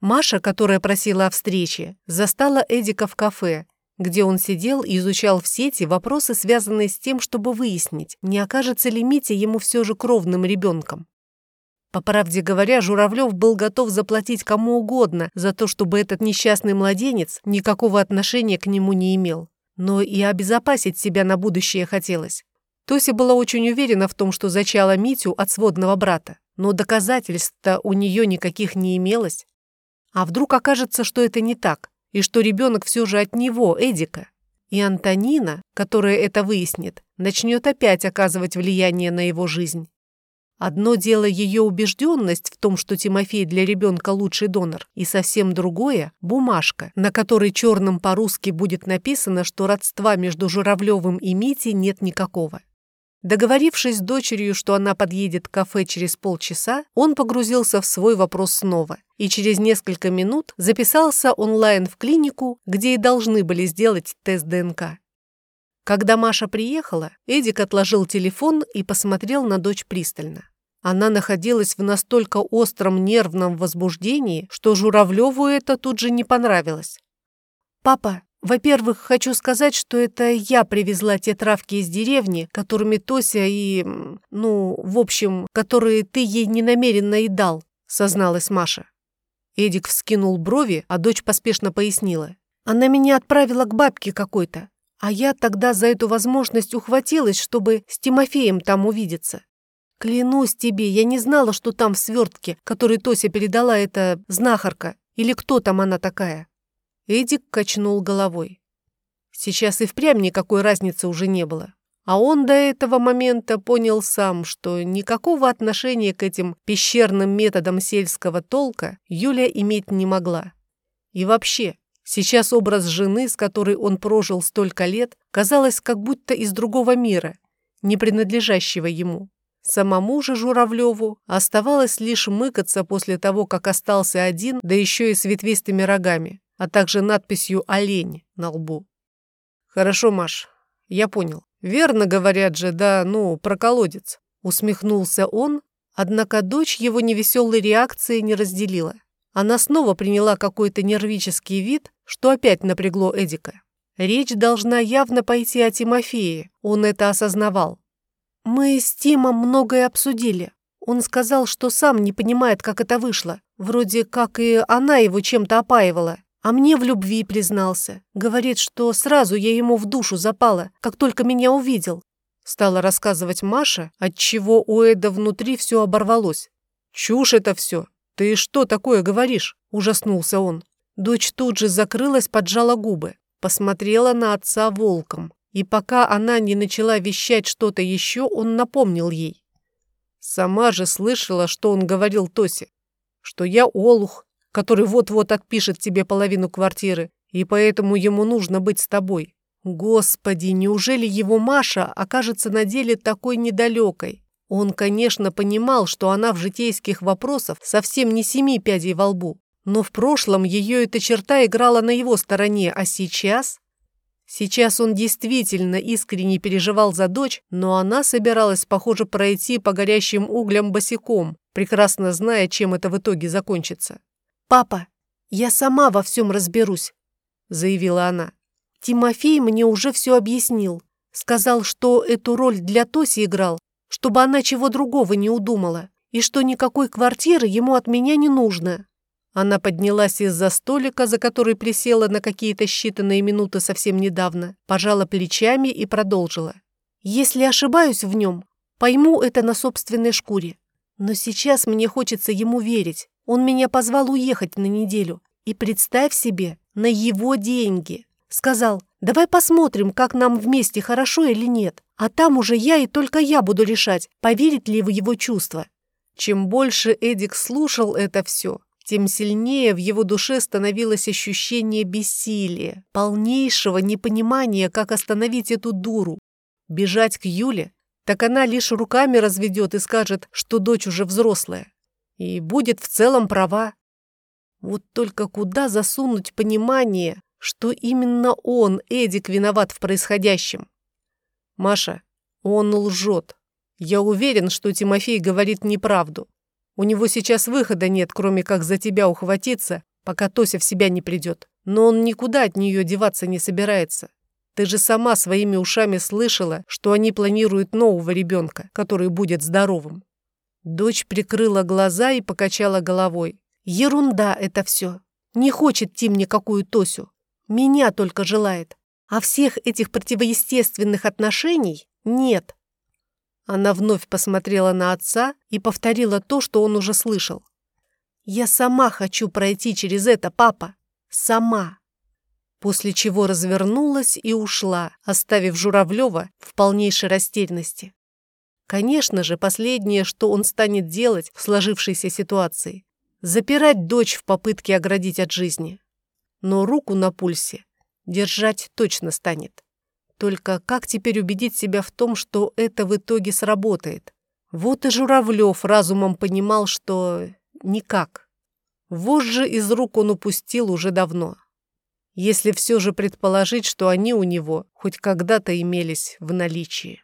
Маша, которая просила о встрече, застала Эдика в кафе, где он сидел и изучал в сети вопросы, связанные с тем, чтобы выяснить, не окажется ли Митя ему все же кровным ребенком. По правде говоря, Журавлев был готов заплатить кому угодно за то, чтобы этот несчастный младенец никакого отношения к нему не имел. Но и обезопасить себя на будущее хотелось. Тося была очень уверена в том, что зачала Митю от сводного брата, но доказательств-то у нее никаких не имелось. А вдруг окажется, что это не так, и что ребенок все же от него, Эдика? И Антонина, которая это выяснит, начнет опять оказывать влияние на его жизнь. Одно дело ее убежденность в том, что Тимофей для ребенка лучший донор, и совсем другое – бумажка, на которой черным по-русски будет написано, что родства между Журавлевым и Митей нет никакого. Договорившись с дочерью, что она подъедет в кафе через полчаса, он погрузился в свой вопрос снова и через несколько минут записался онлайн в клинику, где и должны были сделать тест ДНК. Когда Маша приехала, Эдик отложил телефон и посмотрел на дочь пристально. Она находилась в настолько остром нервном возбуждении, что Журавлеву это тут же не понравилось. «Папа, во-первых, хочу сказать, что это я привезла те травки из деревни, которыми Тося и... ну, в общем, которые ты ей ненамеренно и дал», — созналась Маша. Эдик вскинул брови, а дочь поспешно пояснила. «Она меня отправила к бабке какой-то, а я тогда за эту возможность ухватилась, чтобы с Тимофеем там увидеться. Клянусь тебе, я не знала, что там в свертке, который Тося передала, эта знахарка, или кто там она такая». Эдик качнул головой. Сейчас и впрямь никакой разницы уже не было. А он до этого момента понял сам, что никакого отношения к этим пещерным методам сельского толка Юля иметь не могла. И вообще, сейчас образ жены, с которой он прожил столько лет, казалось как будто из другого мира, не принадлежащего ему. Самому же Журавлеву оставалось лишь мыкаться после того, как остался один, да еще и с ветвистыми рогами а также надписью «Олень» на лбу. «Хорошо, Маш, я понял. Верно говорят же, да, ну, про колодец». Усмехнулся он, однако дочь его невеселой реакции не разделила. Она снова приняла какой-то нервический вид, что опять напрягло Эдика. Речь должна явно пойти о Тимофее, он это осознавал. «Мы с Тимом многое обсудили. Он сказал, что сам не понимает, как это вышло. Вроде как и она его чем-то опаивала. А мне в любви признался. Говорит, что сразу я ему в душу запала, как только меня увидел. Стала рассказывать Маша, отчего у Эда внутри все оборвалось. «Чушь это все! Ты что такое говоришь?» – ужаснулся он. Дочь тут же закрылась, поджала губы, посмотрела на отца волком. И пока она не начала вещать что-то еще, он напомнил ей. Сама же слышала, что он говорил Тосе, что я олух, который вот-вот отпишет тебе половину квартиры, и поэтому ему нужно быть с тобой. Господи, неужели его Маша окажется на деле такой недалекой? Он, конечно, понимал, что она в житейских вопросах совсем не семи пядей во лбу, но в прошлом ее эта черта играла на его стороне, а сейчас... Сейчас он действительно искренне переживал за дочь, но она собиралась, похоже, пройти по горящим углям босиком, прекрасно зная, чем это в итоге закончится. «Папа, я сама во всем разберусь», — заявила она. «Тимофей мне уже все объяснил. Сказал, что эту роль для Тоси играл, чтобы она чего другого не удумала, и что никакой квартиры ему от меня не нужно». Она поднялась из-за столика, за который присела на какие-то считанные минуты совсем недавно, пожала плечами и продолжила. «Если ошибаюсь в нем, пойму это на собственной шкуре. Но сейчас мне хочется ему верить. Он меня позвал уехать на неделю. И представь себе, на его деньги. Сказал, давай посмотрим, как нам вместе, хорошо или нет. А там уже я и только я буду решать, поверит ли в его чувства. Чем больше Эдик слушал это все, тем сильнее в его душе становилось ощущение бессилия, полнейшего непонимания, как остановить эту дуру. Бежать к Юле? Так она лишь руками разведет и скажет, что дочь уже взрослая и будет в целом права. Вот только куда засунуть понимание, что именно он, Эдик, виноват в происходящем? Маша, Он лжет. Я уверен, что Тимофей говорит неправду. У него сейчас выхода нет, кроме как за тебя ухватиться, пока Тося в себя не придет. Но он никуда от нее деваться не собирается. Ты же сама своими ушами слышала, что они планируют нового ребенка, который будет здоровым. Дочь прикрыла глаза и покачала головой. Ерунда это все. Не хочет Тим никакую Тосю. Меня только желает. А всех этих противоестественных отношений нет. Она вновь посмотрела на отца и повторила то, что он уже слышал. «Я сама хочу пройти через это, папа. Сама». После чего развернулась и ушла, оставив Журавлева в полнейшей растерянности. Конечно же, последнее, что он станет делать в сложившейся ситуации – запирать дочь в попытке оградить от жизни. Но руку на пульсе держать точно станет. Только как теперь убедить себя в том, что это в итоге сработает? Вот и Журавлев разумом понимал, что никак. Вожжи из рук он упустил уже давно. Если все же предположить, что они у него хоть когда-то имелись в наличии.